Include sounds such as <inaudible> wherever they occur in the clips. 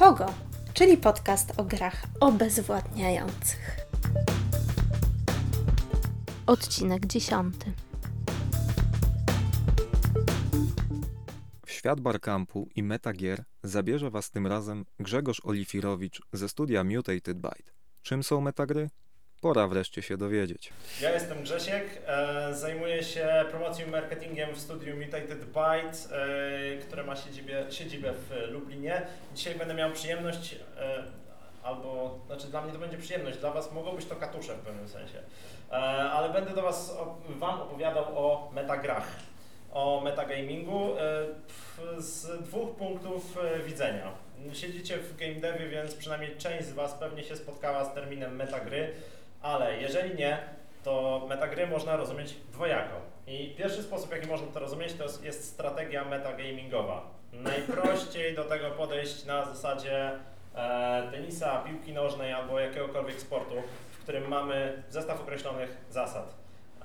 Pogo, czyli podcast o grach obezwładniających. Odcinek dziesiąty. W świat Barkampu i Metagier zabierze Was tym razem Grzegorz Olifirowicz ze studia Mutated Byte. Czym są metagry? Pora wreszcie się dowiedzieć. Ja jestem Grzesiek, e, zajmuję się promocją i marketingiem w studiu Mutated Byte, e, które ma siedzibę, siedzibę w Lublinie. Dzisiaj będę miał przyjemność, e, albo, znaczy dla mnie to będzie przyjemność, dla Was mogą być to katusze w pewnym sensie, e, ale będę do Was, o, Wam opowiadał o metagrach, o metagamingu e, z dwóch punktów e, widzenia. Siedzicie w game devie, więc przynajmniej część z Was pewnie się spotkała z terminem metagry, ale jeżeli nie, to metagry można rozumieć dwojako. I pierwszy sposób, jaki można to rozumieć, to jest- strategia metagamingowa. Najprościej do tego podejść na zasadzie e, tenisa, piłki nożnej albo jakiegokolwiek sportu, w którym mamy zestaw określonych zasad.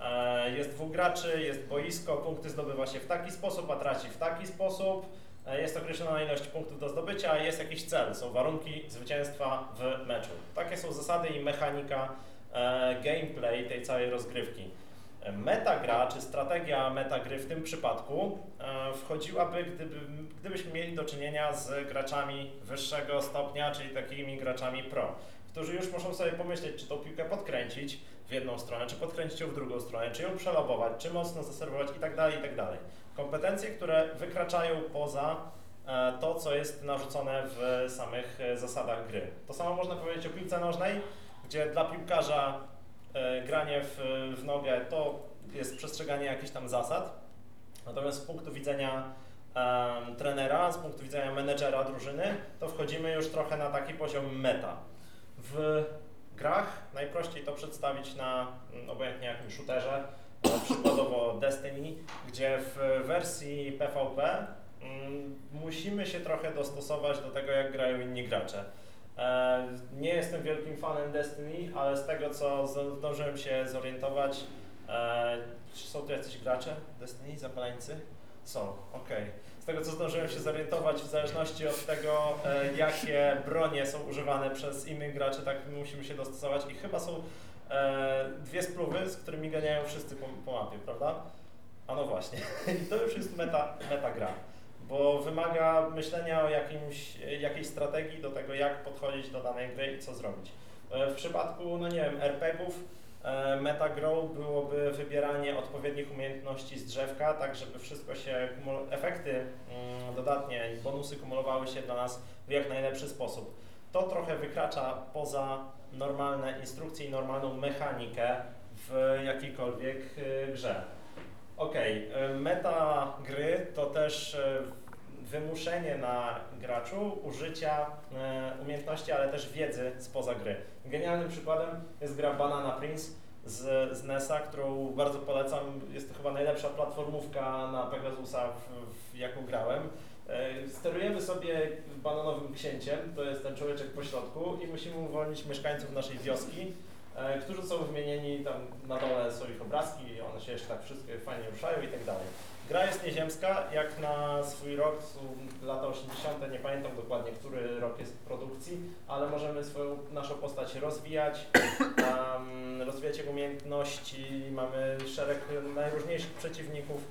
E, jest dwóch graczy, jest boisko, punkty zdobywa się w taki sposób, a traci w taki sposób. E, Jest określona ilość punktów do zdobycia, jest jakiś cel, są warunki zwycięstwa w meczu. Takie są zasady i mechanika gameplay tej całej rozgrywki. E, Metagra, czy strategia metagry w tym przypadku e, wchodziłaby, gdyby, gdybyśmy mieli do czynienia z graczami wyższego stopnia, czyli takimi graczami pro, którzy już muszą sobie pomyśleć, czy tą piłkę podkręcić w jedną stronę, czy podkręcić ją w drugą stronę, czy ją przelobować, czy mocno zaserwować i tak dalej, i tak. Kompetencje, które wykraczają poza e, to, co jest narzucone w samych e, zasadach gry. To samo można powiedzieć o piłce nożnej, gdzie dla piłkarza e, granie w, w nogę to jest przestrzeganie jakichś tam zasad, natomiast z punktu widzenia trenera, z punktu widzenia menedżera drużyny, to wchodzimy już trochę na taki poziom meta. W grach najprościej to przedstawić na mm, obojętnie jakim shooterze, e, przykładowo Destiny, gdzie w wersji PvP mm, musimy się trochę dostosować do tego, jak grają inni gracze. E, Nie jestem wielkim fanem Destiny, ale z tego co zdążyłem się zorientować, e, czy są tu jacyś gracze Destiny, zapaleńcy? Są, okej. Z tego co zdążyłem się zorientować, w zależności od tego, e, jakie bronie są używane przez innych graczy, tak musimy się dostosować i chyba są e, dwie spluwy, z którymi ganiają wszyscy po, po mapie, prawda? A no właśnie. <laughs> I to już jest meta, meta gra, bo wymaga myślenia o jakimś, jakiejś strategii do tego, jak podchodzić do danej gry i co zrobić. E, W przypadku, no nie wiem, RPG-ów e, meta grow byłoby wybieranie odpowiednich umiejętności z drzewka, tak żeby wszystko się, efekty mm, dodatnie i bonusy kumulowały się dla nas w jak najlepszy sposób. To trochę wykracza poza normalne instrukcje i normalną mechanikę w jakiejkolwiek y, grze. Okej, y, meta gry to też y, wymuszenie na graczu użycia y, umiejętności, ale też wiedzy spoza gry. Genialnym przykładem jest gra Banana Prince z, z NES-a, którą bardzo polecam. Jest to chyba najlepsza platformówka na Pegasusa, w, w jaką grałem. E, Sterujemy sobie bananowym księciem, to jest ten człowieczek po środku i musimy uwolnić mieszkańców naszej wioski, e, którzy są wymienieni tam na dole są ich obrazki, one się jeszcze tak wszystkie fajnie ruszają i tak dalej. Gra jest nieziemska, jak na swój rok, lata 80., nie pamiętam dokładnie, który rok jest produkcji, ale możemy swoją naszą postać rozwijać, um, rozwijać jego umiejętności, mamy szereg najróżniejszych przeciwników,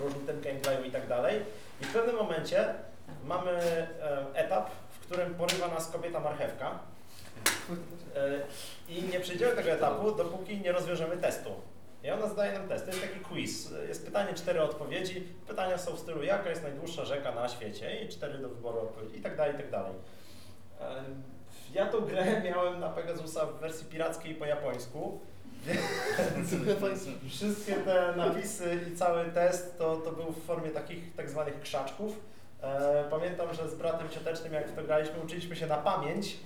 różny typ gameplayu i tak dalej. I w pewnym momencie mamy e, etap, w którym porywa nas kobieta marchewka e, i nie przejdziemy tego etapu, dopóki nie rozwiążemy testu. I ona zadaje nam test. To jest taki quiz. Jest pytanie, cztery odpowiedzi. Pytania są w stylu, jaka jest najdłuższa rzeka na świecie i cztery do wyboru odpowiedzi i tak dalej, i tak dalej. E, Ja tą grę miałem na Pegasusa w wersji pirackiej po japońsku. <laughs> Wszystkie te napisy i cały test to, to był w formie takich tak zwanych krzaczków. E, pamiętam, że z bratem ciotecznym jak w to graliśmy, uczyliśmy się na pamięć,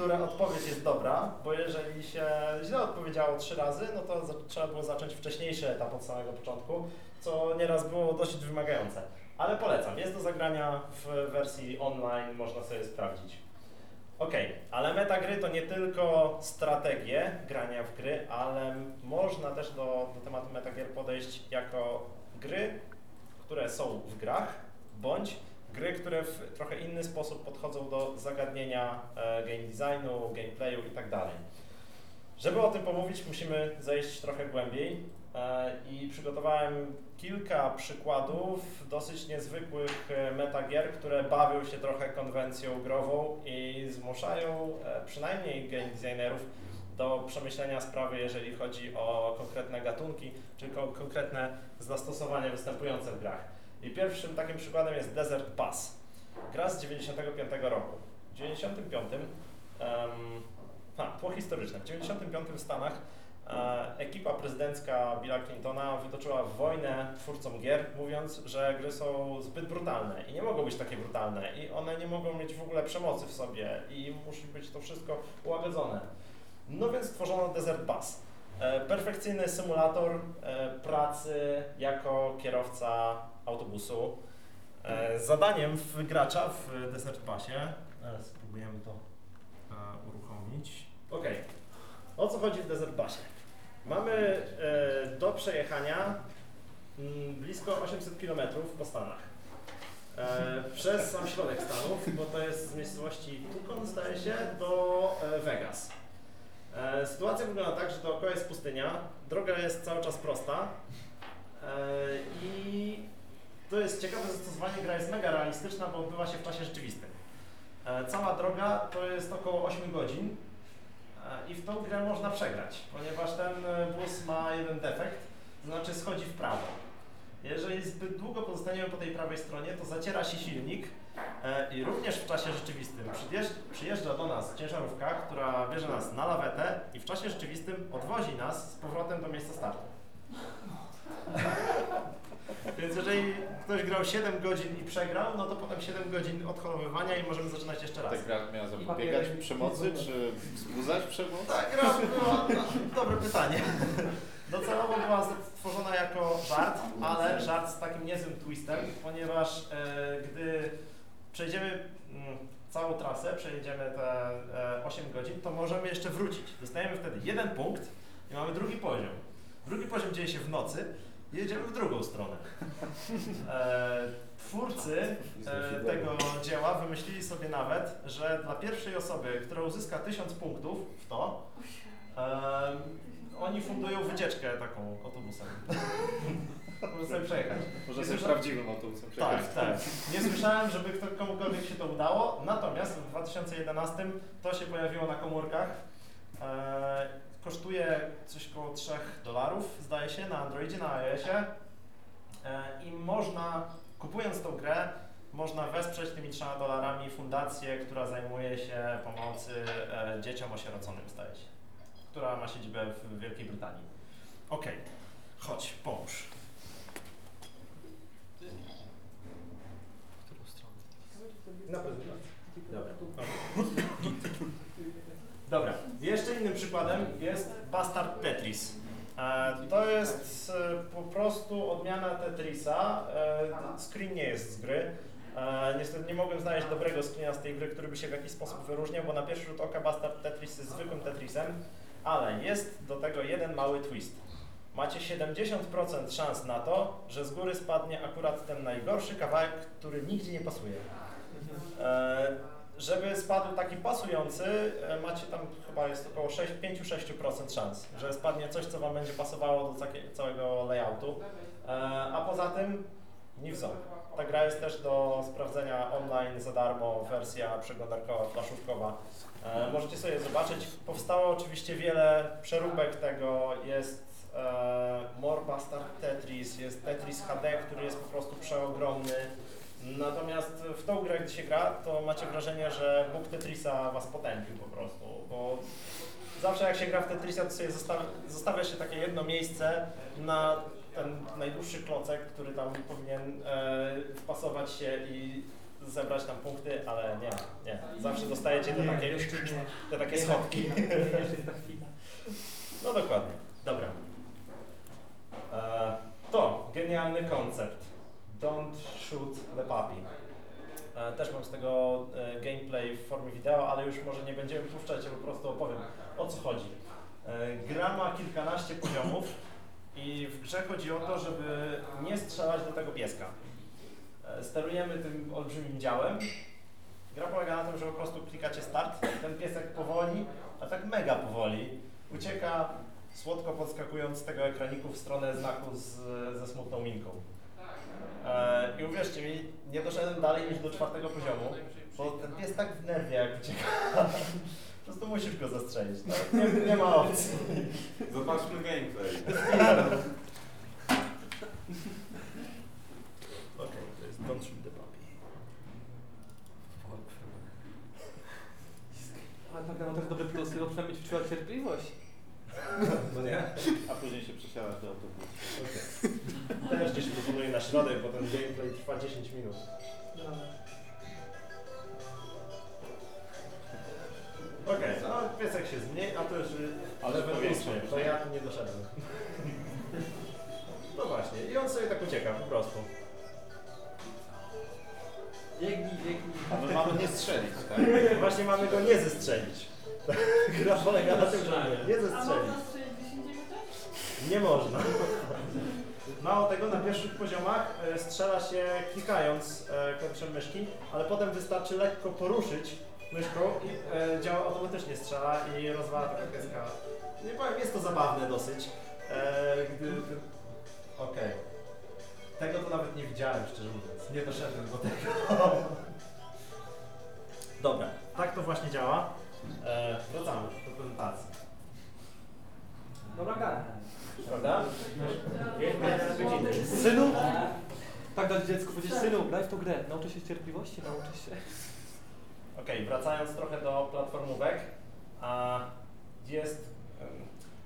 która odpowiedź jest dobra, bo jeżeli się źle odpowiedziało trzy razy, no to trzeba było zacząć wcześniejszy etap od samego początku, co nieraz było dosyć wymagające. Ale polecam, jest do zagrania w wersji online, można sobie sprawdzić. Okej, ale metagry to nie tylko strategie grania w gry, ale można też do, do tematu metagier podejść jako gry, które są w grach, bądź gry, które w trochę inny sposób podchodzą do zagadnienia e, game designu, gameplayu i tak. Żeby o tym pomówić, musimy zejść trochę głębiej e, i przygotowałem kilka przykładów dosyć niezwykłych e, metagier, które bawią się trochę konwencją grową i zmuszają przynajmniej game designerów do przemyślenia sprawy, jeżeli chodzi o konkretne gatunki, czy ko- konkretne zastosowania występujące w grach. I pierwszym takim przykładem jest Desert Pass. Gra z 95 roku. W 95 um, ha, tło historyczne. W 95 w Stanach e, ekipa prezydencka Billa Clintona wytoczyła wojnę twórcom gier, mówiąc, że gry są zbyt brutalne i nie mogą być takie brutalne i one nie mogą mieć w ogóle przemocy w sobie i musi być to wszystko ułagodzone. No więc stworzono Desert Bus. E, perfekcyjny symulator e, pracy jako kierowca autobusu. E, zadaniem w gracza w Desert teraz spróbujemy to e, uruchomić. Ok, o co chodzi w Desert Busie? Mamy e, do przejechania mm, blisko 800 km po Stanach. Przez sam środek Stanów, bo to jest z miejscowości Tucson, zdaje się, do Vegas. Sytuacja wygląda tak, że dookoła jest pustynia, droga jest cały czas prosta i to jest ciekawe zastosowanie, gra jest mega realistyczna, bo odbywa się w czasie rzeczywistym. E, cała droga to jest około 8 godzin e, i w tą grę można przegrać, ponieważ ten e, bus ma jeden defekt, to znaczy schodzi w prawo. Jeżeli zbyt długo pozostaniemy po tej prawej stronie, to zaciera się silnik e, i również w czasie rzeczywistym przyjeżdża do nas ciężarówka, która bierze nas na lawetę i w czasie rzeczywistym odwozi nas z powrotem do miejsca startu. <laughs> Więc jeżeli ktoś grał 7 godzin i przegrał, no to potem 7 godzin odholowywania i możemy zaczynać jeszcze raz. Ta gra miała zapobiegać przemocy, czy wzbudzać przemoc? Tak, gra była, no, dobre pytanie. <laughs> Docelowo była stworzona jako żart, ale żart z takim niezłym twistem, ponieważ e, gdy przejdziemy mm, całą trasę, przejedziemy te e, 8 godzin, to możemy jeszcze wrócić. Dostajemy wtedy jeden punkt i mamy drugi poziom. Drugi poziom dzieje się w nocy jedziemy w drugą stronę. <laughs> E, twórcy e, tego dzieła wymyślili sobie nawet, że dla pierwszej osoby, która uzyska 1000 punktów w to, e, oni fundują wycieczkę taką autobusem. <laughs> Może sobie przejechać. Może sobie prawdziwym autobusem Tak, przejechać. tak. Nie słyszałem, żeby kto, komukolwiek się to udało, natomiast w 2011 to się pojawiło na komórkach. E, kosztuje coś około 3 dolarów, zdaje się, na Androidzie, na iOSie. E, I można, kupując tą grę, można wesprzeć tymi 3 dolarami fundację, która zajmuje się pomocy e, dzieciom osieroconym, zdaje się. Która ma siedzibę w Wielkiej Brytanii. Okej, chodź, pomóż. Na prezentacji. Dobra. Dobra. Jeszcze innym przykładem jest Bastard Tetris. E, to jest e, po prostu odmiana Tetrisa. E, screen nie jest z gry. Niestety nie mogłem znaleźć dobrego screena z tej gry, który by się w jakiś sposób wyróżniał, bo na pierwszy rzut oka Bastard Tetris jest zwykłym Tetrisem, ale jest do tego jeden mały twist. Macie 70% szans na to, że z góry spadnie akurat ten najgorszy kawałek, który nigdzie nie pasuje. Żeby spadł taki pasujący, e, macie tam chyba jest około 6 5-6% szans, że spadnie coś, co Wam będzie pasowało do całego layoutu. E, a poza tym w Ta gra jest też do sprawdzenia online za darmo, wersja przeglądarkowa, flaszówkowa. E, możecie sobie zobaczyć. Powstało oczywiście wiele przeróbek tego. Jest e, More Bastard Tetris, jest Tetris HD, który jest po prostu przeogromny. Natomiast w tą grę, gdy się gra, to macie wrażenie, że Bóg Tetrisa was potępił po prostu, bo zawsze jak się gra w Tetrisa, to sobie zostawia, zostawia się takie jedno miejsce na ten najdłuższy klocek, który tam powinien e, wpasować się i zebrać tam punkty, ale nie, nie. Zawsze dostajecie te takie, te takie schodki. <laughs> No dokładnie. Dobra. E, to genialny koncept. Don't shoot the puppy. E, też mam z tego e, gameplay w formie wideo, ale już może nie będziemy puszczać, ja po prostu opowiem o co chodzi. E, gra ma kilkanaście poziomów i w grze chodzi o to, żeby nie strzelać do tego pieska. Sterujemy tym olbrzymim działem. Gra polega na tym, że po prostu klikacie start, ten piesek powoli, a tak mega powoli, ucieka słodko podskakując z tego ekraniku w stronę znaku z, ze smutną minką. I uwierzcie mi, nie doszedłem dalej niż do czwartego poziomu, bo ten pies tak w nerwie jak ucieka. Po prostu musisz go zastrzelić. No, nie, nie ma opcji. Zobaczmy gameplay. Okej, to jest Don't Shoot the Puppy. Ale ta gra ma też dobre plusy, bo przynajmniej ćwiczyła cierpliwość. No nie? A później się przesiadasz do autobusu. Też gdzieś proponuję na środek, bo ten gameplay trwa 10 minut. Okej, no piesek się zmniej, a to już... Ale żeby powiększa. ósmy, To ja tu nie doszedłem. <laughs> No właśnie, i on sobie tak ucieka po prostu. Biegnij, biegnij. A my mamy nie strzelić, tak? Właśnie mamy go nie zestrzelić. <laughs> Gra polega na tym, go nie A zestrzelić. można strzelić 10 też? Nie można. Mało tego, na pierwszych poziomach e, strzela się klikając e, klawiszem myszki, ale potem wystarczy lekko poruszyć myszką i e, działa automatycznie strzela i rozwala tego pieska. Nie powiem, jest to zabawne dosyć. E, gdy. Okej. Tego to nawet nie widziałem, szczerze mówiąc. Nie doszedłem do tego. Dobra, tak to właśnie działa. Wracamy do prezentacji. Dobra gra. Prawda? Synu! Tak dać dziecku, powiedzieć, synu, graj w tą grę, nauczy się cierpliwości, nauczy się. Okej, wracając trochę do platformówek, a jest.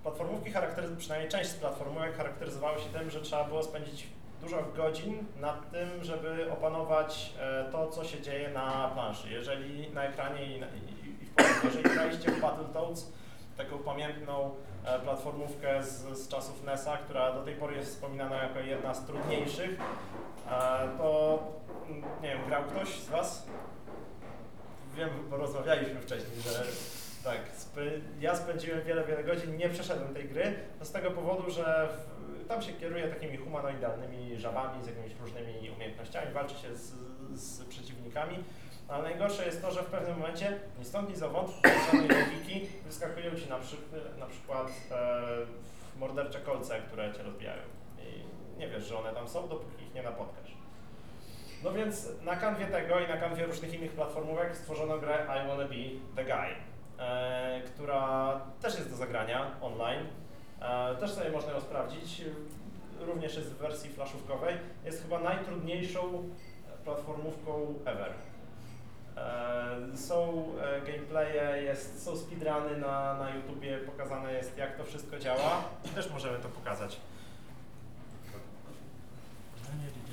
Platformówki charakteryz- przynajmniej część z platformówek charakteryzowały się tym, że trzeba było spędzić dużo godzin nad tym, żeby opanować e, to, co się dzieje na planszy. Jeżeli na ekranie i, na, i, i w jeżeli graliście w Battletoads, taką pamiętną platformówkę z, z czasów NES-a, która do tej pory jest wspominana jako jedna z trudniejszych, e, to mm, nie wiem, grał ktoś z Was? Wiem, bo rozmawialiśmy wcześniej, że tak, ja spędziłem wiele, wiele godzin, nie przeszedłem tej gry, to z tego powodu, że w, tam się kieruje takimi humanoidalnymi żabami z jakimiś różnymi umiejętnościami, walczy się z, z przeciwnikami, ale najgorsze jest to, że w pewnym momencie ni stąd, ni zowąd, <coughs> logiki, wyskakują Ci na, przy, na przykład e, mordercze kolce, które Cię rozbijają i nie wiesz, że one tam są, dopóki ich nie napotkasz. No więc na kanwie tego i na kanwie różnych innych platformówek stworzono grę I Wanna Be The Guy, e, która też jest do zagrania online. E, też sobie można ją sprawdzić. Również jest w wersji flaszówkowej. Jest chyba najtrudniejszą platformówką ever. E, są e, gameplaye, jest, są speedruny na, na YouTubie, pokazane jest jak to wszystko działa. Też możemy to pokazać. To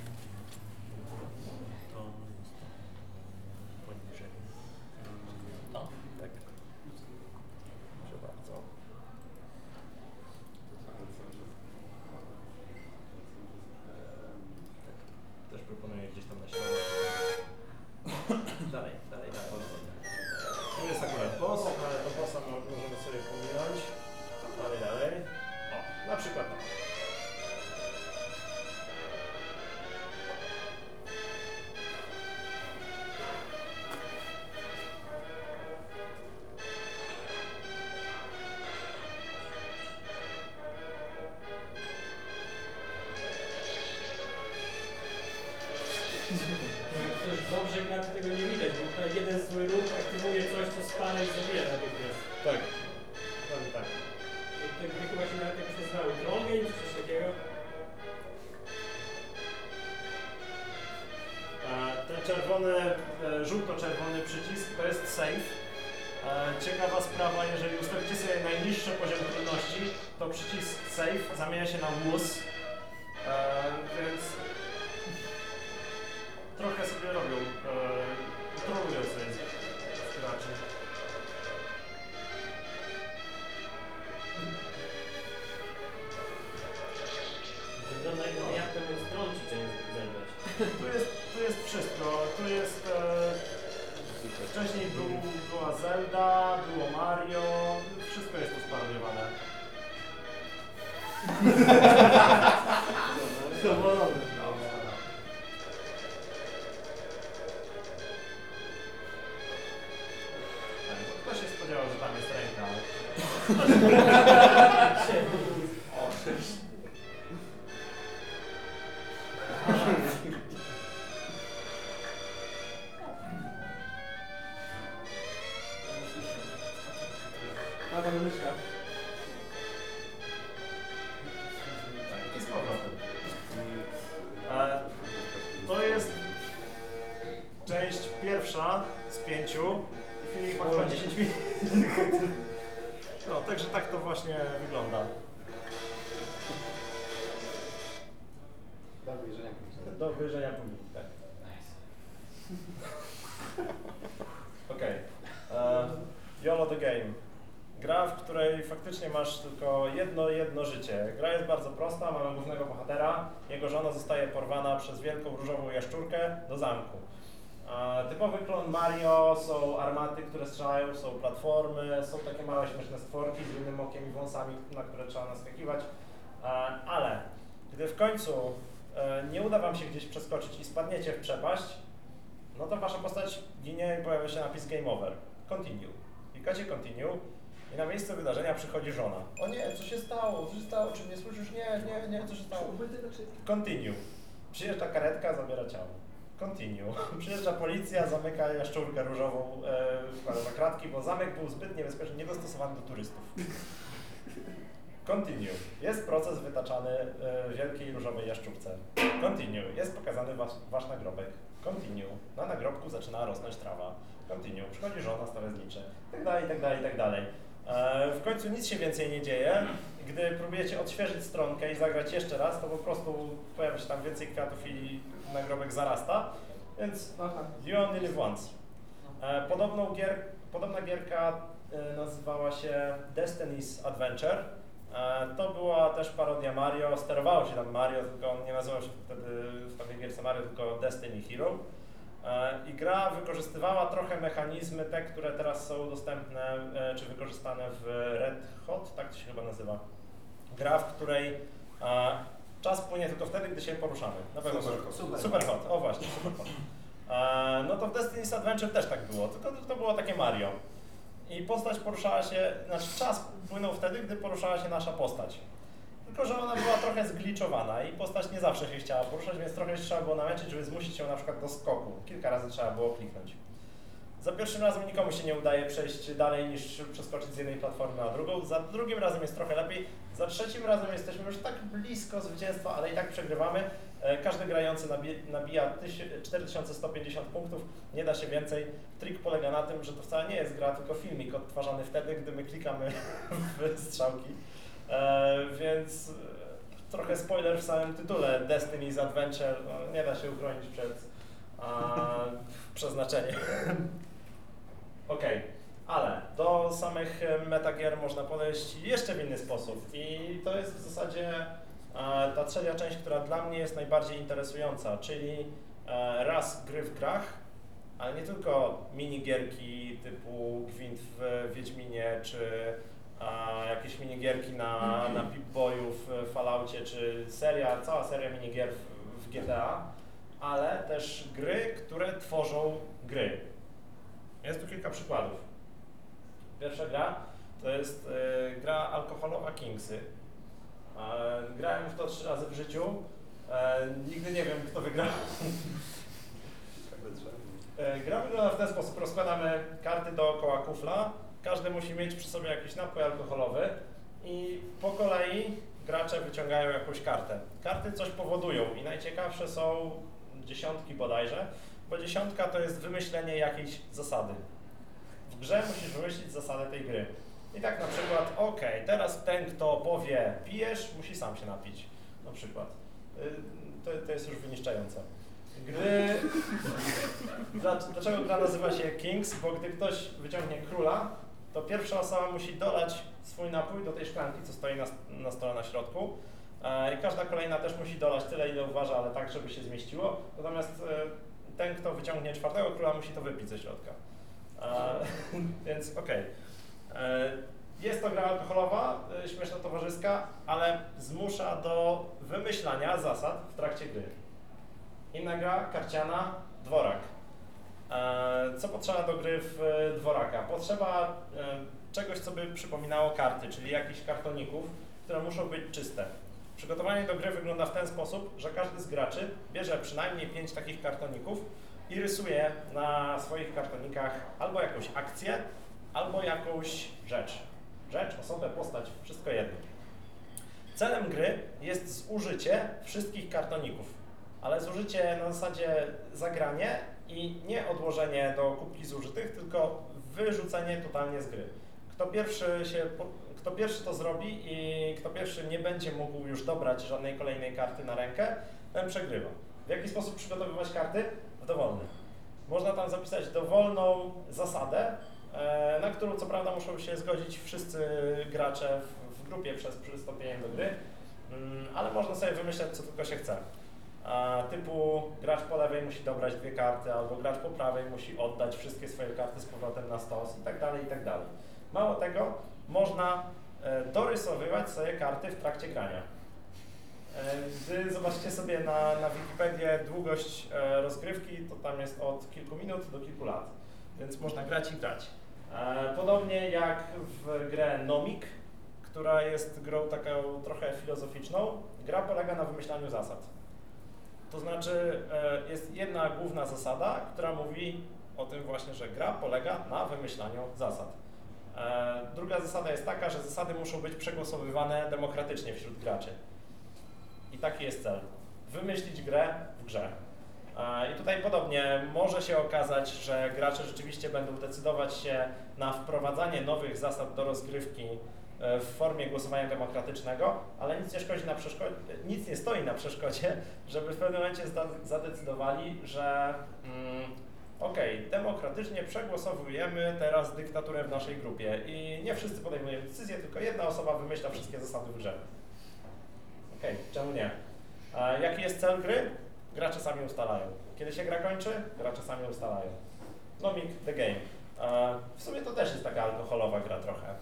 Tu jest, tu jest wszystko. Tu jest. E, wcześniej był, była Zelda, było Mario. Wszystko jest tu sparodiowane. <laughs> Gra, w której faktycznie masz tylko jedno, jedno życie. Gra jest bardzo prosta, mamy głównego bohatera. Jego żona zostaje porwana przez wielką różową jaszczurkę do zamku. Typowy klon Mario, są armaty, które strzelają, są platformy, są takie małe śmieszne stworki z innym okiem i wąsami, na które trzeba naskakiwać. E, ale gdy w końcu e, nie uda wam się gdzieś przeskoczyć i spadniecie w przepaść, no to wasza postać ginie i pojawia się napis Game Over. Continue. Klikacie Continue i na miejsce wydarzenia przychodzi żona. O nie, co się stało? Co się stało? Czy mnie słyszysz? Nie, nie, nie, co się stało? Continue. Przyjeżdża karetka, zabiera ciało. Continue. <laughs> Przyjeżdża policja, zamyka jaszczurkę różową e, na kratki, bo zamek był zbyt niebezpieczny, niedostosowany do turystów. Continue. Jest proces wytaczany e, wielkiej różowej jaszczurce. Continue. Jest pokazany wasz, wasz nagrobek. Continue. Na nagrobku zaczyna rosnąć trawa. Continue. Przychodzi żona, stawia znicze. Tak dalej, tak dalej, tak dalej. E, w końcu nic się więcej nie dzieje. Gdy próbujecie odświeżyć stronkę i zagrać jeszcze raz, to po prostu pojawia się tam więcej kwiatów i nagrobek zarasta. Więc. You Only Live Once. E, podobną gier, podobna gierka e, nazywała się Destiny's Adventure. To była też parodia Mario, sterowało się tam Mario, tylko on nie nazywał się wtedy w tamtej gierce Mario, tylko Destiny Hero. E, I gra wykorzystywała trochę mechanizmy, te, które teraz są dostępne, e, czy wykorzystane w Red Hot, tak to się chyba nazywa. Gra, w której e, czas płynie tylko wtedy, gdy się poruszamy. Na pewno Super super, hot. super hot. O właśnie, super hot. No to w Destiny's Adventure też tak było, tylko to było takie Mario. I postać poruszała się, znaczy czas płynął wtedy, gdy poruszała się nasza postać. Tylko, że ona była trochę zgliczowana i postać nie zawsze się chciała poruszać, więc trochę się trzeba było namęczyć, żeby zmusić ją na przykład do skoku. Kilka razy trzeba było kliknąć. Za pierwszym razem nikomu się nie udaje przejść dalej niż przeskoczyć z jednej platformy na drugą. Za drugim razem jest trochę lepiej. Za trzecim razem jesteśmy już tak blisko zwycięstwa, ale i tak przegrywamy. E, Każdy grający nabi- nabija tyś- 4150 punktów, nie da się więcej. Trik polega na tym, że to wcale nie jest gra, tylko filmik odtwarzany wtedy, gdy my klikamy <laughs> w strzałki. E, więc e, trochę spoiler w samym tytule Destiny's Adventure, no, nie da się uchronić przed przeznaczeniem. <laughs> Okej, ale do samych e, metagier można podejść jeszcze w inny sposób i to jest w zasadzie ta trzecia część, która dla mnie jest najbardziej interesująca, czyli raz gry w grach, ale nie tylko minigierki typu Gwint w Wiedźminie, czy jakieś minigierki na, na Pip-Boyu w Falloutie, czy seria, cała seria minigier w, w GTA, ale też gry, które tworzą gry. Jest tu kilka przykładów. Pierwsza gra to jest e, gra alkoholowa Kingsy. E, grałem w to trzy razy w życiu. E, nigdy nie wiem, kto wygrał. E, Gra wygląda w ten sposób. Rozkładamy karty dookoła kufla. Każdy musi mieć przy sobie jakiś napój alkoholowy i po kolei gracze wyciągają jakąś kartę. Karty coś powodują i najciekawsze są dziesiątki bodajże, bo dziesiątka to jest wymyślenie jakiejś zasady. W grze musisz wymyślić zasadę tej gry. I tak na przykład, ok, teraz ten, kto powie pijesz, musi sam się napić. Na przykład. Y, To, to jest już wyniszczające. Gdy... <laughs> Dla- Dlaczego gra nazywa się Kings? Bo gdy ktoś wyciągnie króla, to pierwsza osoba musi dolać swój napój do tej szklanki, co stoi na, na stole na środku. E, I każda kolejna też musi dolać tyle, ile uważa, ale tak, żeby się zmieściło. Natomiast e, ten, kto wyciągnie czwartego króla, musi to wypić ze środka. E, <laughs> więc okej. E, Jest to gra alkoholowa, śmieszna towarzyska, ale zmusza do wymyślania zasad w trakcie gry. Inna gra, karciana, dworak. E, co potrzeba do gry w e, dworaka? Potrzeba e, czegoś, co by przypominało karty, czyli jakichś kartoników, które muszą być czyste. Przygotowanie do gry wygląda w ten sposób, że każdy z graczy bierze przynajmniej pięć takich kartoników i rysuje na swoich kartonikach albo jakąś akcję, albo jakąś rzecz. Rzecz, osobę, postać, wszystko jedno. Celem gry jest zużycie wszystkich kartoników, ale zużycie na zasadzie zagranie i nie odłożenie do kubki zużytych, tylko wyrzucenie totalnie z gry. Kto pierwszy, się, kto pierwszy to zrobi i kto pierwszy nie będzie mógł już dobrać żadnej kolejnej karty na rękę, ten przegrywa. W jaki sposób przygotowywać karty? W dowolny. Można tam zapisać dowolną zasadę, e, na którą co prawda muszą się zgodzić wszyscy gracze w, grupie przez przystąpienie do gry, mm, ale można sobie wymyślać, co tylko się chce. Typu gracz po lewej musi dobrać dwie karty, albo gracz po prawej musi oddać wszystkie swoje karty z powrotem na stos i tak dalej, i tak dalej. Mało tego, można e, dorysowywać sobie karty w trakcie grania. E, Gdy zobaczycie sobie na, na Wikipedię długość e, rozgrywki, to tam jest od kilku minut do kilku lat, więc można grać i grać. E, Podobnie jak w grę Nomik, która jest grą taką trochę filozoficzną, gra polega na wymyślaniu zasad. To znaczy e, jest jedna główna zasada, która mówi o tym właśnie, że gra polega na wymyślaniu zasad. E, Druga zasada jest taka, że zasady muszą być przegłosowywane demokratycznie wśród graczy. I taki jest cel. Wymyślić grę w grze. E, I tutaj podobnie może się okazać, że gracze rzeczywiście będą decydować się na wprowadzanie nowych zasad do rozgrywki w formie głosowania demokratycznego, ale nic nie, szkodzi na przeszkodzie, nic nie stoi na przeszkodzie, żeby w pewnym momencie zadecydowali, że mm, okej, demokratycznie przegłosowujemy teraz dyktaturę w naszej grupie i nie wszyscy podejmują decyzję, tylko jedna osoba wymyśla wszystkie zasady w grze. Okej, czemu nie? A jaki jest cel gry? Gracze sami ustalają. Kiedy się gra kończy? Gracze sami ustalają. Nomik the game. W sumie to też jest taka alkoholowa gra trochę. <laughs>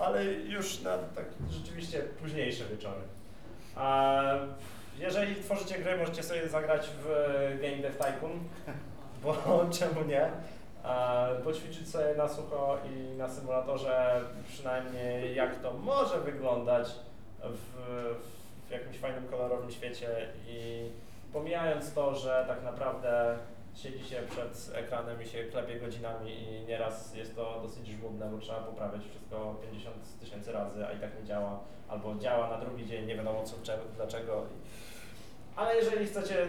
Ale już na tak rzeczywiście późniejsze wieczory. Jeżeli tworzycie gry, możecie sobie zagrać w Game Dev Tycoon, bo <laughs> czemu nie? Poćwiczyć sobie na sucho i na symulatorze przynajmniej jak to może wyglądać w, w jakimś fajnym, kolorowym świecie i pomijając to, że tak naprawdę siedzi się przed ekranem i się klepie godzinami i nieraz jest to dosyć żmudne, bo trzeba poprawiać wszystko 50 tysięcy razy, a i tak nie działa, albo działa na drugi dzień, nie wiadomo co, czego, dlaczego. Ale jeżeli chcecie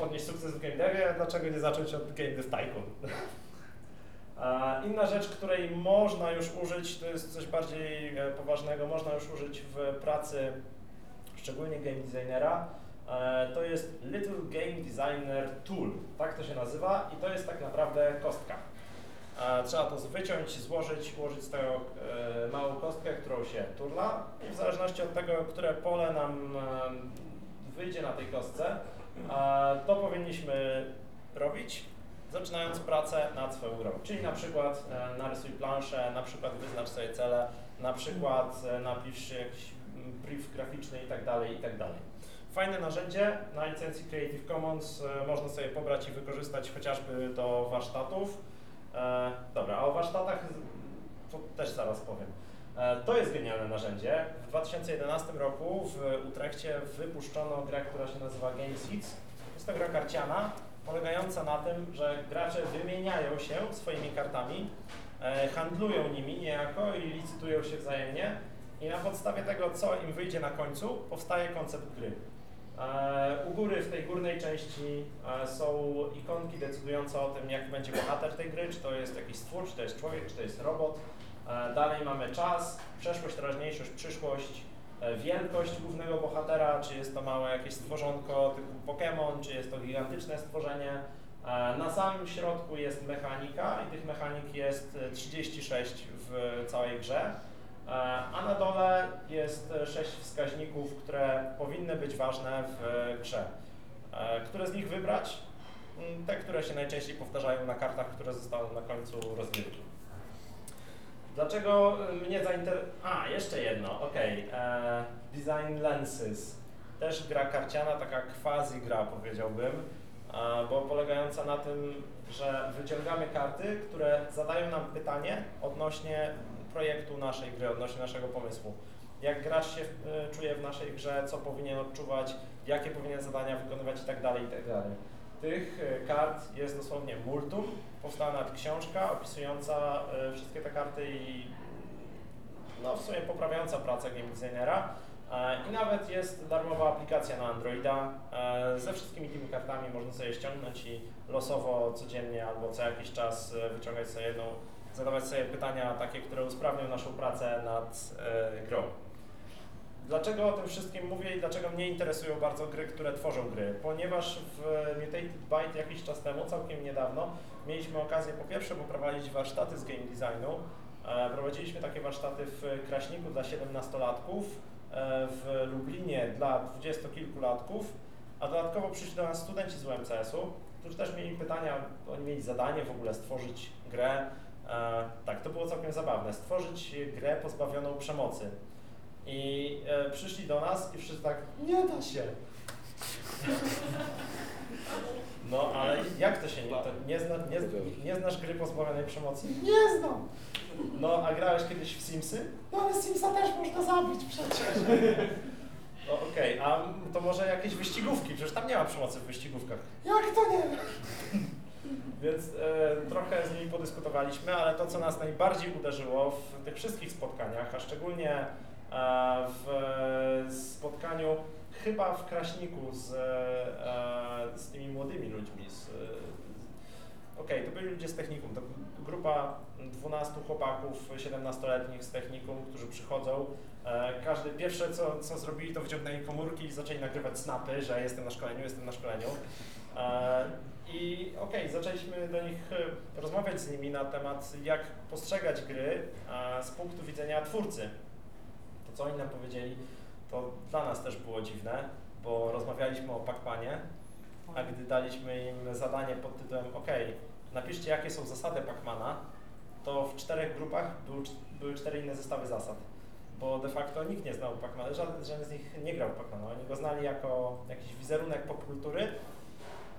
odnieść sukces w game devie, dlaczego nie zacząć od Game Dev Tycoon? <laughs> Inna rzecz, której można już użyć, to jest coś bardziej e, poważnego, można już użyć w pracy szczególnie game designera, to jest Little Game Designer Tool, tak to się nazywa i to jest tak naprawdę kostka. E, Trzeba to wyciąć, złożyć, ułożyć z tego e, małą kostkę, którą się turla i w zależności od tego, które pole nam e, wyjdzie na tej kostce, e, to powinniśmy robić, zaczynając pracę nad swoją grą. Czyli na przykład e, narysuj planszę, na przykład wyznacz sobie cele, na przykład e, napisz jakiś brief graficzny i tak dalej, i tak dalej. Fajne narzędzie na licencji Creative Commons e, można sobie pobrać i wykorzystać chociażby do warsztatów. E, dobra, a o warsztatach to też zaraz powiem. E, To jest genialne narzędzie. W 2011 roku w Utrechcie wypuszczono grę, która się nazywa Game Seeds. Jest to gra karciana, polegająca na tym, że gracze wymieniają się swoimi kartami, handlują nimi niejako i licytują się wzajemnie i na podstawie tego, co im wyjdzie na końcu, powstaje koncept gry. E, U góry, w tej górnej części e, są ikonki decydujące o tym, jak będzie bohater tej gry, czy to jest jakiś stwór, czy to jest człowiek, czy to jest robot. E, Dalej mamy czas, przeszłość, teraźniejszość, przyszłość, wielkość głównego bohatera, czy jest to małe jakieś stworzonko typu Pokémon, czy jest to gigantyczne stworzenie. Na samym środku jest mechanika i tych mechanik jest e, 36 w całej grze. E, A na dole jest e, sześć wskaźników, które powinny być ważne w e, grze. Które z nich wybrać? Mm, Te, które się najczęściej powtarzają na kartach, które zostały na końcu rozgrywki. Dlaczego mnie zainteresowało? A, jeszcze jedno, e, Design Lenses. Też gra karciana, taka quasi gra powiedziałbym. bo polegająca na tym, że wyciągamy karty, które zadają nam pytanie odnośnie projektu naszej gry, odnośnie naszego pomysłu. Jak gracz się e, czuje w naszej grze, co powinien odczuwać, jakie powinien zadania wykonywać itd. itd. Tych e, kart jest dosłownie multum. Powstała nawet książka opisująca e, wszystkie te karty i no, w sumie poprawiająca pracę game designera. I nawet jest darmowa aplikacja na Androida ze wszystkimi tymi kartami. Można sobie ściągnąć i losowo codziennie albo co jakiś czas wyciągać sobie jedną, zadawać sobie pytania takie, które usprawnią naszą pracę nad e, grą. Dlaczego o tym wszystkim mówię i dlaczego mnie interesują bardzo gry, które tworzą gry? Ponieważ w Mutated Byte jakiś czas temu, całkiem niedawno, mieliśmy okazję po pierwsze poprowadzić warsztaty z game designu. E, Prowadziliśmy takie warsztaty w Kraśniku dla 17-latków, e, w Lublinie dla dwudziestokilkulatków, a dodatkowo przyszli do nas studenci z UMCS-u, którzy też mieli pytania, oni mieli zadanie w ogóle stworzyć grę. Tak, to było całkiem zabawne, stworzyć grę pozbawioną przemocy. I e, przyszli do nas i wszyscy tak, nie da się. <laughs> No, ale jak to się nie, to nie, zna, nie, nie znasz gry pozbawionej przemocy? Nie znam. No, a grałeś kiedyś w Simsy? No, ale Simsa też można zabić przecież. <laughs> No okej, a to może jakieś wyścigówki, przecież tam nie ma przemocy w wyścigówkach. Jak to nie? <laughs> Więc e, trochę z nimi podyskutowaliśmy, ale to, co nas najbardziej uderzyło w tych wszystkich spotkaniach, a szczególnie e, w spotkaniu chyba w Kraśniku z, e, z tymi młodymi ludźmi. Z, Okej, to byli ludzie z technikum. To grupa 12 chłopaków 17-letnich z technikum, którzy przychodzą. E, każdy pierwsze co, co zrobili, to wyciągnęli komórki i zaczęli nagrywać snapy, że jestem na szkoleniu, jestem na szkoleniu. E, I okej, zaczęliśmy do nich e, rozmawiać z nimi na temat, jak postrzegać gry z punktu widzenia twórcy. To, co oni nam powiedzieli, to dla nas też było dziwne, bo rozmawialiśmy o Pacmanie, a gdy daliśmy im zadanie pod tytułem OK, napiszcie jakie są zasady Pacmana, to w czterech grupach były, były cztery inne zestawy zasad. Bo de facto nikt nie znał Pacmana, żaden, żaden z nich nie grał Pacmana. Oni go znali jako jakiś wizerunek popkultury,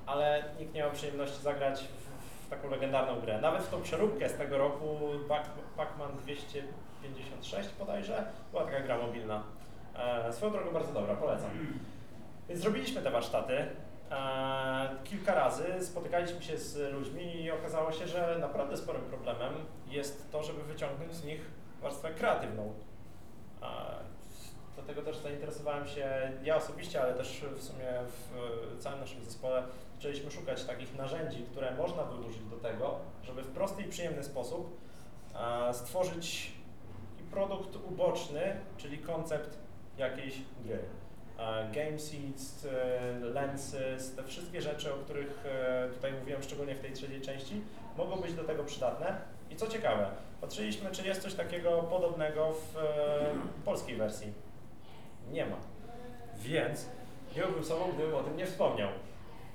ale nikt nie miał przyjemności zagrać w, w taką legendarną grę. Nawet w tą przeróbkę z tego roku Pac- Pac-Man 256 bodajże, była taka gra mobilna. E, swoją drogą bardzo dobra, polecam. Więc zrobiliśmy te warsztaty. E, kilka razy spotykaliśmy się z ludźmi i okazało się, że naprawdę sporym problemem jest to, żeby wyciągnąć z nich warstwę kreatywną. E, dlatego też zainteresowałem się ja osobiście, ale też w sumie w całym naszym zespole zaczęliśmy szukać takich narzędzi, które można by użyć do tego, żeby w prosty i przyjemny sposób stworzyć produkt uboczny, czyli koncept jakiejś gry. Game seeds, e, lenses, te wszystkie rzeczy, o których e, tutaj mówiłem, szczególnie w tej trzeciej części, mogą być do tego przydatne. I co ciekawe, patrzyliśmy, czy jest coś takiego podobnego w e, polskiej wersji. Nie ma. Więc nie byłbym sobą, gdybym o tym nie wspomniał.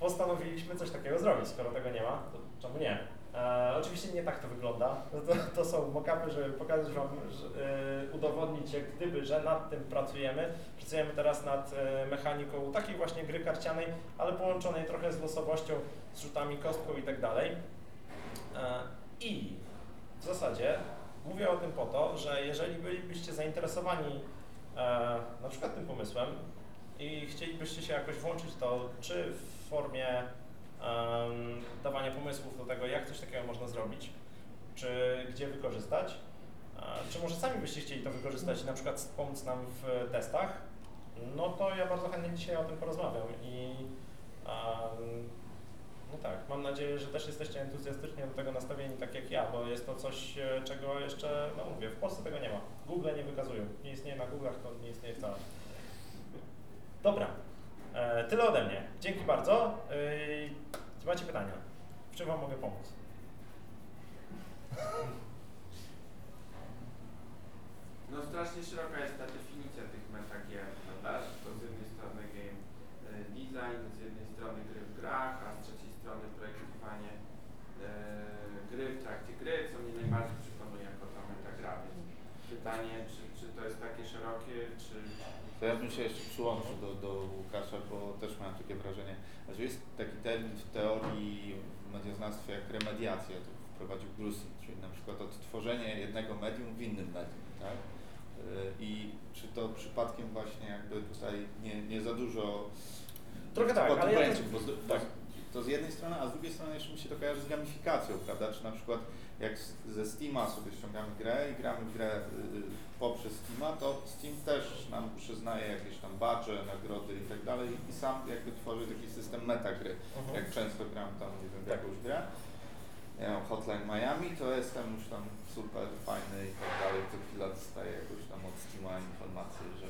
Postanowiliśmy coś takiego zrobić. Skoro tego nie ma, to czemu nie? E, oczywiście nie tak to wygląda. No To, <laughs> to są mock-upy, żeby pokazać Wam, że, e, udowodnić jak gdyby, że nad tym pracujemy. Pracujemy teraz nad e, mechaniką takiej właśnie gry karcianej, ale połączonej trochę z losowością, z rzutami kostką i tak dalej. E, I w zasadzie mówię o tym po to, że jeżeli bylibyście zainteresowani na przykład tym pomysłem. I chcielibyście się jakoś włączyć to, czy w formie dawania pomysłów do tego, jak coś takiego można zrobić, czy gdzie wykorzystać, e, czy może sami byście chcieli to wykorzystać i na przykład pomóc nam w testach, no to ja bardzo chętnie dzisiaj o tym porozmawiam i no tak, mam nadzieję, że też jesteście entuzjastycznie do tego nastawieni tak jak ja, bo jest to coś, e, czego jeszcze, no mówię, w Polsce tego nie ma. Google nie wykazują. Nie istnieje na Google'ach, to nie istnieje wcale. Dobra, e, tyle ode mnie. Dzięki bardzo. E, macie pytania? W czym Wam mogę pomóc? No strasznie szeroka jest ta definicja tych metagier, prawda? To z jednej strony game e, design, z jednej strony gry w grach, a pytanie, czy, czy to jest takie szerokie, czy... To ja bym się jeszcze przyłączył do, do Łukasza, bo też mam takie wrażenie, że jest taki termin w, te, taki w medioznawstwie jak remediację, to wprowadził Bruce, czyli na przykład odtworzenie jednego medium w innym medium, tak? Y, I czy to przypadkiem właśnie jakby tutaj nie, nie za dużo Trochę tak, ale ja też- bo tak. to z jednej strony, a z drugiej strony jeszcze mi się to kojarzy z gamifikacją, prawda? Czy na przykład jak ze Steama sobie ściągamy grę i gramy w grę y, y, poprzez Steama, to Steam też nam przyznaje jakieś tam badże, nagrody i tak dalej i sam jakby tworzy taki system metagry. Mhm. Jak często gram tam, nie wiem, Tak. jakąś grę, ja mam Hotline Miami, to jestem już tam super fajny i tak dalej, co chwila dostaję jakąś tam od Steama informację, że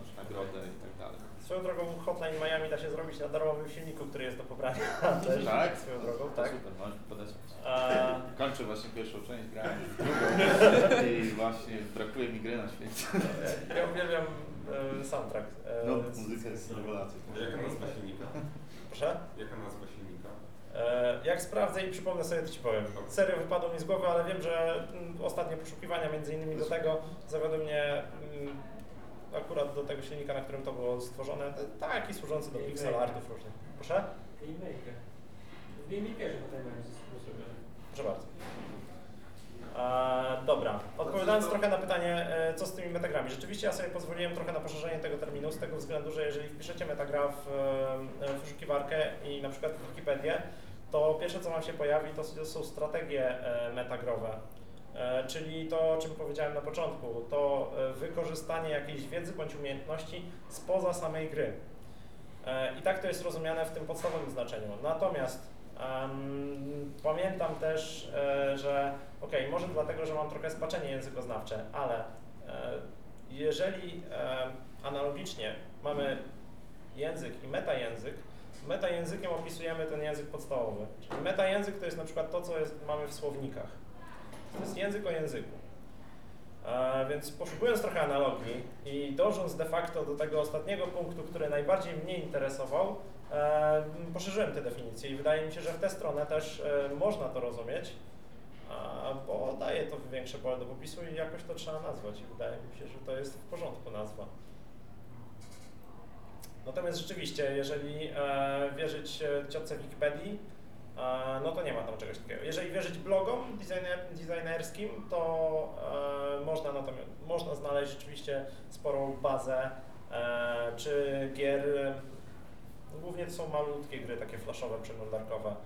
masz nagrodę i tak dalej. Swoją drogą Hotline Miami da się zrobić na darmowym silniku, który jest do pobrania. <laughs> Też, Tak? Swoją drogą, To tak. super, możesz podesłać. A, Kończę właśnie pierwszą część, grałem w drugą <laughs> i właśnie brakuje mi gry na świecie. ja uwielbiam e, soundtrack. e, No, z- muzyka jest rewelacją. Jaka nazwa silnika? Proszę? Jaka nazwa silnika? E, Jak sprawdzę i przypomnę sobie, to Ci powiem. Serio wypadło mi z głowy, ale wiem, że mm, ostatnie poszukiwania między innymi do tego zawiodły mnie mm, akurat do tego silnika, na którym to było stworzone, taki służący do pixel artów różnych. Proszę? Gamemaker. W Gamemakerze potem mają zrobione. Proszę bardzo. E, dobra, odpowiadając trochę na pytanie, e, co z tymi metagrami. Rzeczywiście ja sobie pozwoliłem trochę na poszerzenie tego terminu z tego względu, że jeżeli wpiszecie metagra w, e, w wyszukiwarkę i na przykład w Wikipedię, to pierwsze co Wam się pojawi to są strategie e, metagrowe. E, Czyli to, o czym powiedziałem na początku, to e, wykorzystanie jakiejś wiedzy bądź umiejętności spoza samej gry. E, I tak to jest rozumiane w tym podstawowym znaczeniu. Natomiast em, pamiętam też, że ok, może dlatego, że mam trochę spaczenie językoznawcze, ale jeżeli analogicznie mamy język i metajęzyk, metajęzykiem opisujemy ten język podstawowy. Czyli metajęzyk to jest na przykład to, co jest, mamy w słownikach. To jest język o języku. E, więc poszukując trochę analogii i dążąc de facto do tego ostatniego punktu, który najbardziej mnie interesował, e, poszerzyłem te definicje i wydaje mi się, że w tę stronę też e, można to rozumieć, a, bo daje to większe pole do popisu i jakoś to trzeba nazwać i wydaje mi się, że to jest w porządku nazwa. Natomiast rzeczywiście, jeżeli e, wierzyć e, ciotce Wikipedii, no to nie ma tam czegoś takiego. Jeżeli wierzyć blogom designer, designerskim, to e, można, natomiast, można znaleźć rzeczywiście sporą bazę e, czy gier, głównie to są malutkie gry, takie flashowe, przeglądarkowe,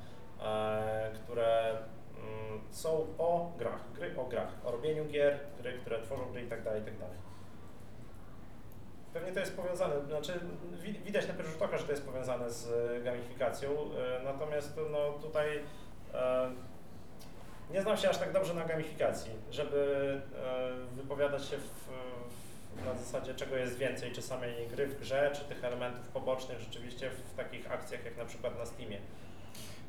e, które mm, są o grach, gry o grach, o robieniu gier, gry, które tworzą gry i tak dalej, i tak dalej. Pewnie to jest powiązane, znaczy wi- widać na pierwszy rzut oka, że to jest powiązane z e, gamifikacją, e, natomiast no tutaj e, nie znam się aż tak dobrze na gamifikacji, żeby wypowiadać się w, w, na zasadzie czego jest więcej, czy samej gry w grze, czy tych elementów pobocznych rzeczywiście w takich akcjach jak na przykład na Steamie.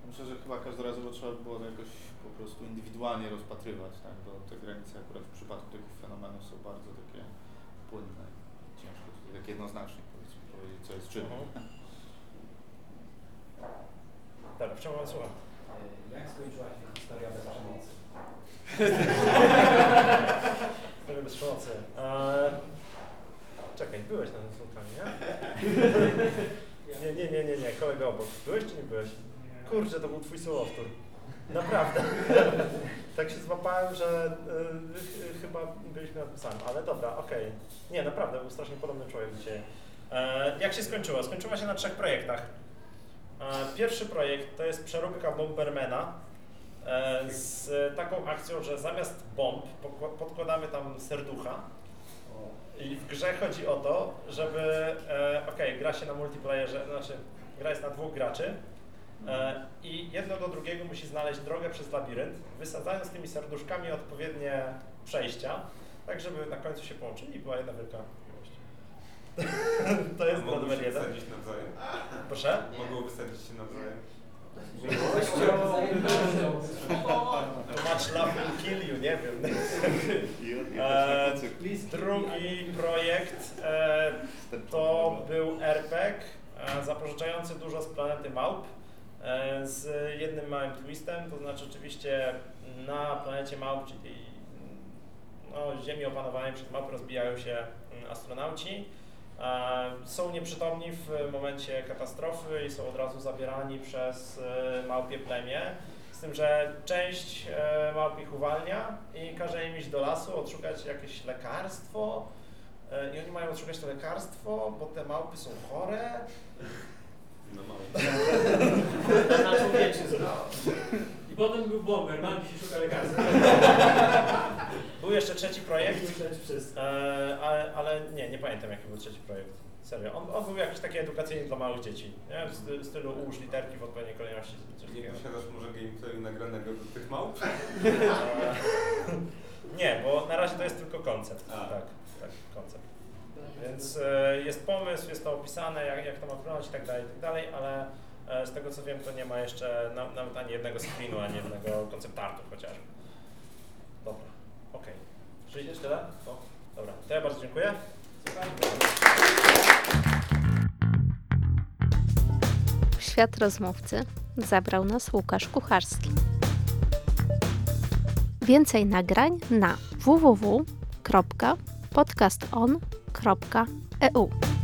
Myślę, że chyba każdorazowo trzeba by było jakoś po prostu indywidualnie rozpatrywać, tak? bo te granice akurat w przypadku takich fenomenów są bardzo takie płynne. Tak jednoznacznie powiedzmy powiedzieć, co jest czym. Mhm. Dobra, w czym moment słucham? Jak skończyła się historia bez przemocy? Historia bez przemocy. Eee, czekaj, byłeś na tym spotkaniu, nie? <laughs> Nie, nie, nie, nie, nie, kolega obok. Byłeś czy nie byłeś? Kurczę, to był twój słowotwór. Naprawdę. <laughs> tak się złapałem, że y, ch- chyba byliśmy na tym samym, ale dobra, okej. Nie, naprawdę, był strasznie podobny człowiek dzisiaj. E, jak się skończyło? Skończyła się na trzech projektach. E, pierwszy projekt to jest przeróbka Bombermana e, z taką akcją, że zamiast bomb podkładamy tam serducha. I w grze chodzi o to, żeby, e, okej, gra się na multiplayerze, znaczy gra jest na dwóch graczy i jedno do drugiego musi znaleźć drogę przez labirynt, wysadzając tymi serduszkami odpowiednie przejścia, tak żeby na końcu się połączyli i była jedna wielka miłość. <laughs> to jest Mogą numer się jeden. wysadzić nawzajem? Proszę? Mogą wysadzić się nawzajem? Much love will kill you, nie wiem. E, drugi projekt e, to był RPG e, zapożyczający dużo z planety Małp e, z jednym małym twistem, to znaczy oczywiście na planecie Małp, czyli no, Ziemi opanowanej przez małpy rozbijają się mm, astronauci E, Są nieprzytomni w momencie katastrofy i są od razu zabierani przez e, małpie plemię. Z tym, że część e, małp ich uwalnia i każe im iść do lasu, odszukać jakieś lekarstwo. E, I oni mają odszukać to lekarstwo, bo te małpy są chore. No mało. <laughs> Na człowieczy I potem był bomber, manki się szuka lekarstwa. <laughs> Był jeszcze trzeci projekt, e, ale, ale nie, nie pamiętam jaki był trzeci projekt. Serio, on, on był jakiś taki edukacyjny dla małych dzieci. Nie? W sty- stylu ułóż literki w odpowiedniej kolejności. Coś Nie takiego. posiadasz może gameplayu nagranego do tych małp? <laughs> E, Nie, bo na razie to jest tylko koncept. A. Tak, tak, koncept. Więc e, jest pomysł, jest to opisane, jak, jak to ma wyglądać i tak dalej, i tak dalej, ale e, z tego co wiem, to nie ma jeszcze na, nawet ani jednego screenu, ani jednego koncept artu chociażby. Dobra, okej. Czyli tyle? O, dobra, to ja bardzo dziękuję. W świat rozmówcy zabrał nas Łukasz Kucharski. Więcej nagrań na www.podcaston.eu